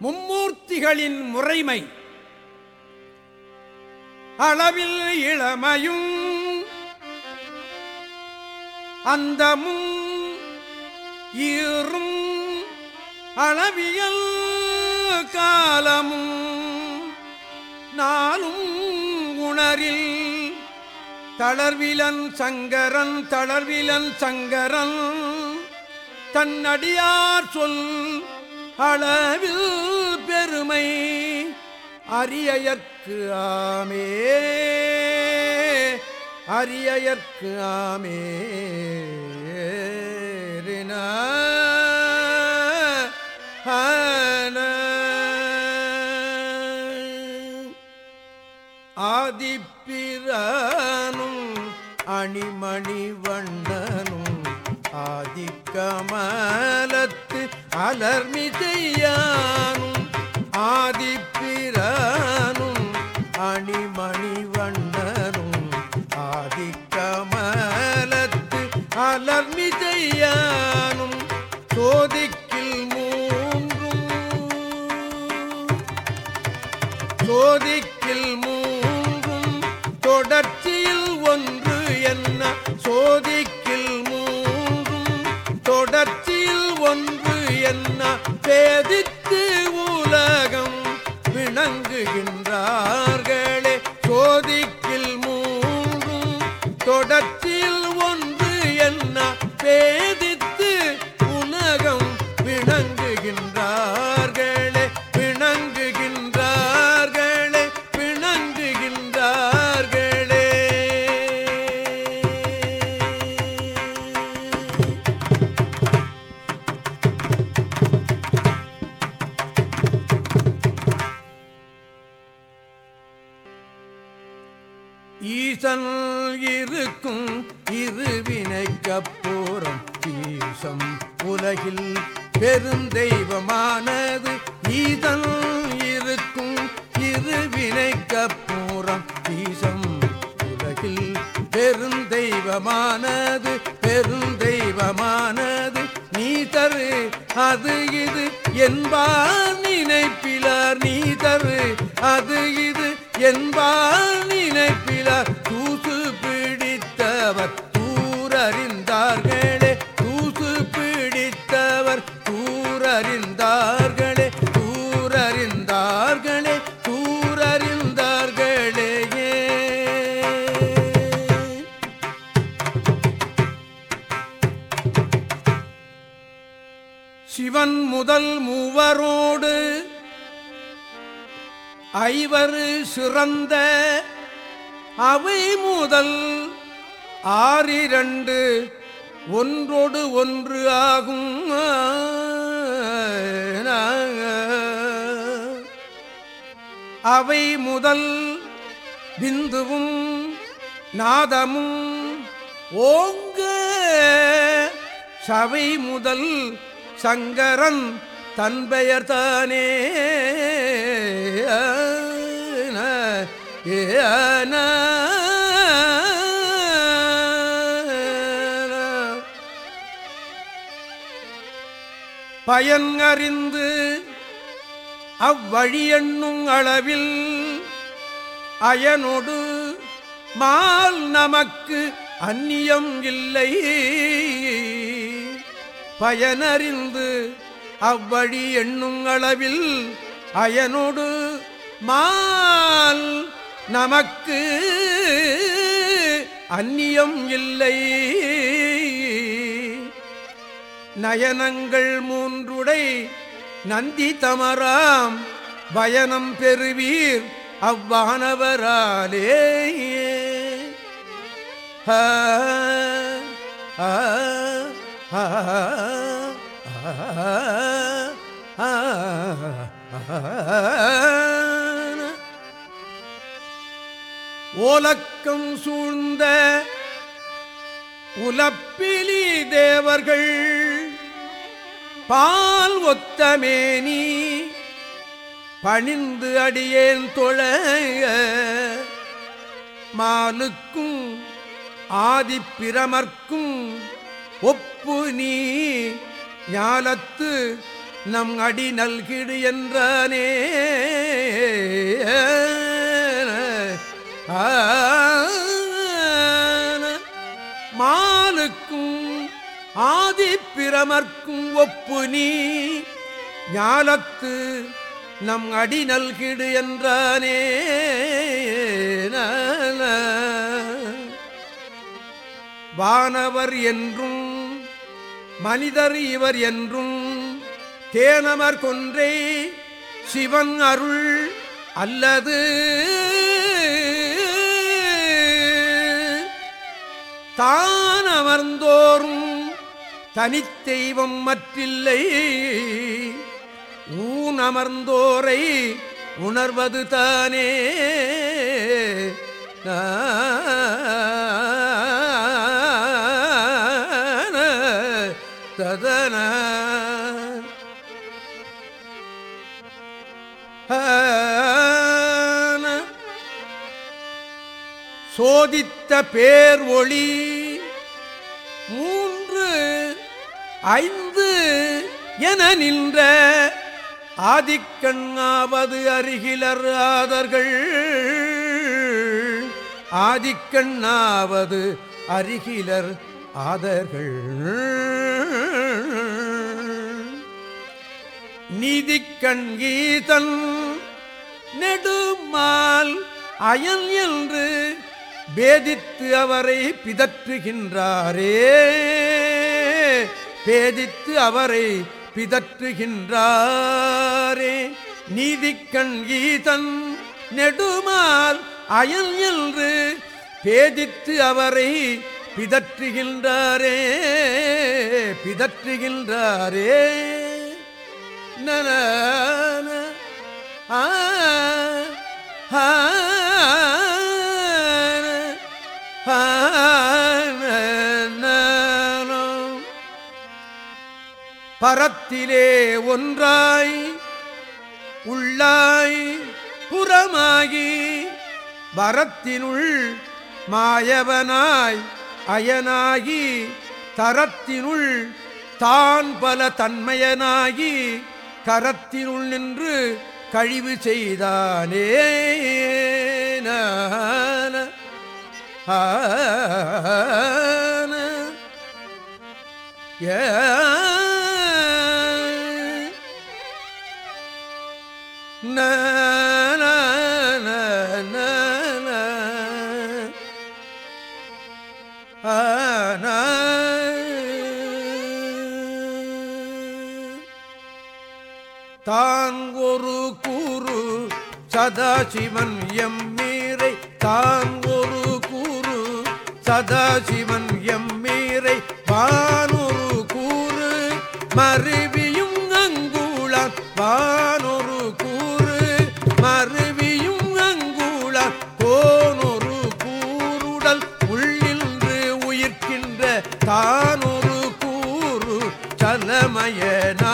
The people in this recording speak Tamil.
மும்மூர்த்திகளின் முறைமை. அளவில் இளமையும் அந்தமும் ஈரும் அளவியல் காலமும் நாளும் உணரில் தளர்விலன் சங்கரன் தளர்விலன் சங்கரன் தன்னடியார் சொல் அளவில் பெருமை அரியயற்கு ஆமே. அரியயற்கு ஆமே. ஆதிப்பிரானும் அணிமணி வண்ணனும் ஆதிக்கமலத்து அலர்மிசையானும் ஆதிப்பிரானும் அணிமணி வண்ணரும் ஆதிக்கமலத்து அலர்மிசையானும் சோதிக்கில் மூன்றும் சோதிக்கில் மூன்றும் தொடர்ச்சியில் ஒன்று என்ன சோதிக்க ஈசன் இருக்கும் இருவினை கப்போரம் ஈசம் உலகில் பெருந்தெய்வமானது ஈசன் இருக்கும் இருவினை கப்போரம் ஈசம் உலகில் பெருந்தெய்வமானது பெருந்தெய்வமானது நீ தரு அது இது என்பார் நினைப்பிலார். நீ தரு அது இது என்பார் நினைப்பிலார். ஐவரு சிறந்த அவை முதல் ஆறிரண்டு ஒன்றோடு ஒன்று ஆகும். அவை முதல் பிந்துவும் நாதமும் ஓங்க சவை முதல் சங்கரன் தன் தானே. ஏன பயன் அறிந்து அவ்வழியண்ணும் அளவில் அயனொடு மால் நமக்கு அந்நியம் இல்லை. பயனறிந்து அவ்வழி எண்ணும் அளவில் அயனொடு மால் நமக்கு அந்நியம் இல்லை நயனங்கள் மூன்றுடை நந்தி தமராம் பயணம் பெறுவீர் அவ்வானவராலே ஆ, ஆ, ஆ, ஆ, ஆ. ஓலக்கம் சூழ்ந்த உலப்பிலி தேவர்கள் பால் ஒத்தமேனி பணிந்து அடியேன் தொழ மாலுக்கும் ஆதிப்பிரமர்க்கும் ஒப்பு நீ ஞாலத்து நம் அடி நல்கிடு என்றானே. ஆதிப்பிரமர்க்கும் ஒப்பு நீ. ஞாலத்து நம் அடி நல்கிடு என்றானே. நல. வானவர் என்றும் மனிதர் இவர் என்றும் தேனமர் கொன்றே சிவன் அருள் அல்லது. தான் அமர்ந்தோறும் தனித்தெய்வம் மற்றில்லை. ஊன் அமர்ந்தோரை உணர்வது தானே. ததன. சோதித்த பேர் ஒளி ஐந்து என நின்ற ஆதிக்கண்ணாவது அருகிலர் ஆதர்கள். ஆதிக்கண்ணாவது அருகிலர் ஆதர்கள். நீதிக்கண் கீதன் நெடுமால் அயல் என்று பேதித்து அவரை பிதற்றுகின்றாரே. பேதித்து அவரை பிதற்றுகின்றாரே. நீதிக்கண் கீதன் நெடுமால் அயல் என்று பேதித்து அவரை பிதற்றுகின்றாரே. பிதற்றுகின்றாரே. நன பரத்திலே ஒன்றாய் உள்ளாய் புறமாகி வரத்தினுள் மாயவனாய் அயனாகி தரத்தினுள் தான் பல தன்மையனாகி கரத்தினுள் நின்று கழிவு செய்தானே. ஆ ஏ சதாசிவன் எம் மீரை தான் ஒரு கூறு. சதாசிவன் எம் மீரை வானொரு கூறு. மருவியும் அங்குளான் வானொரு கூறு. மருவியும் அங்குளான் கோனொரு கூறுடல். உள்ளின்று உயிர்க்கின்ற தானொரு கூறு. சலமயன